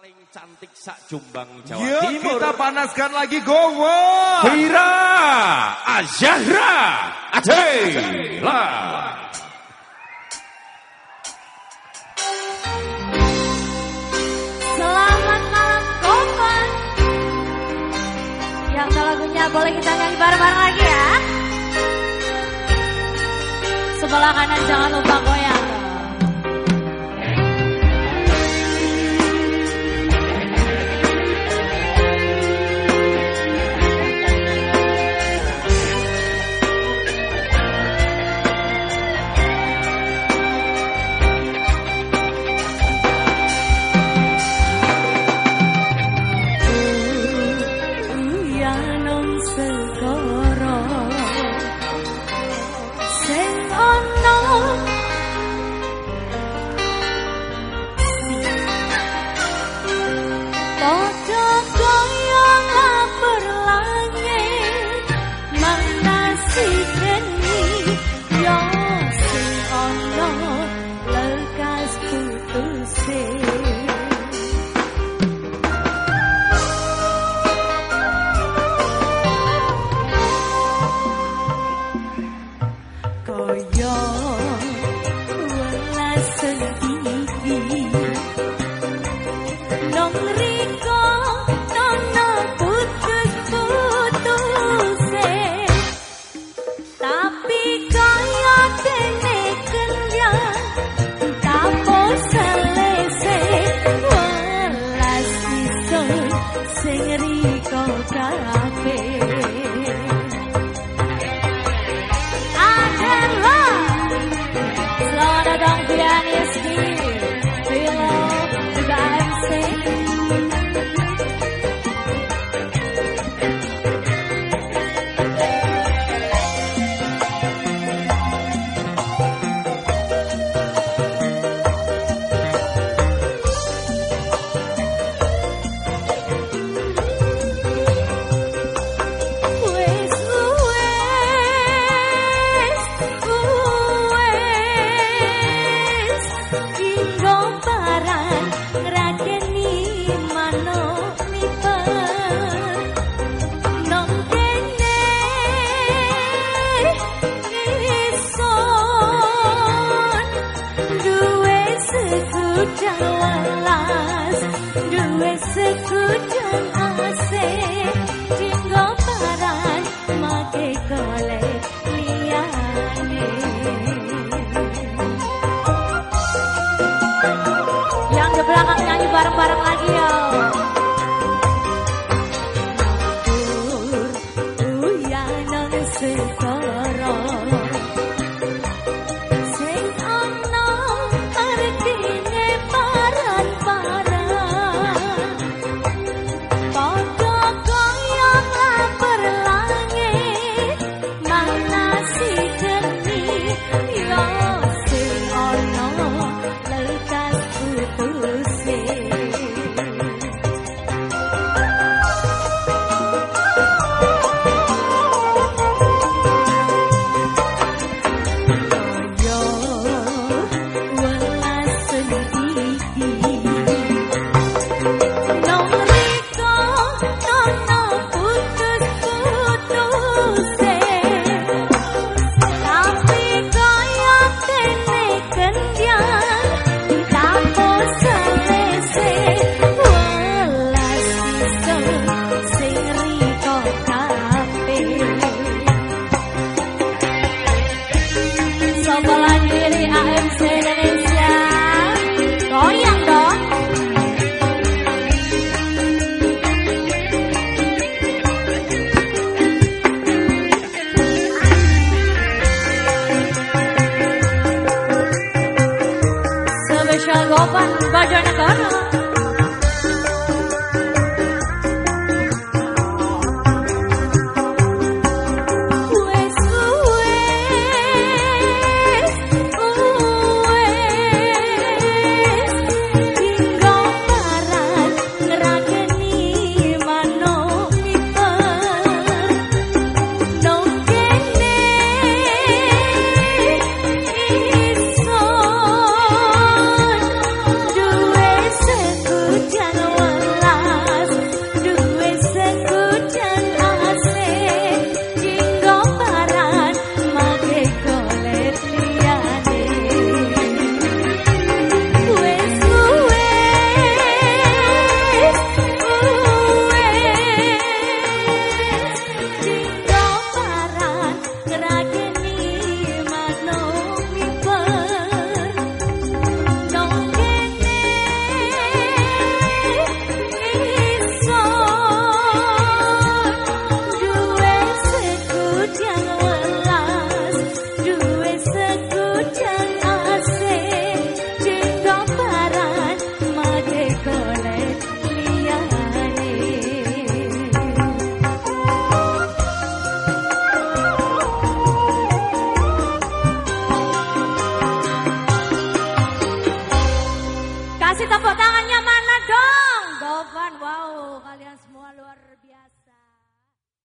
paling cantik sak Jombang Jawa iya, Yuk, Timur. kita panaskan lagi Gowo. Vira Azahra Adela. Selamat malam Kompas. Yang tahu lagunya boleh kita nyanyi bareng-bareng lagi ya. Sebelah kanan jangan lupa goyang. Enrico Sao?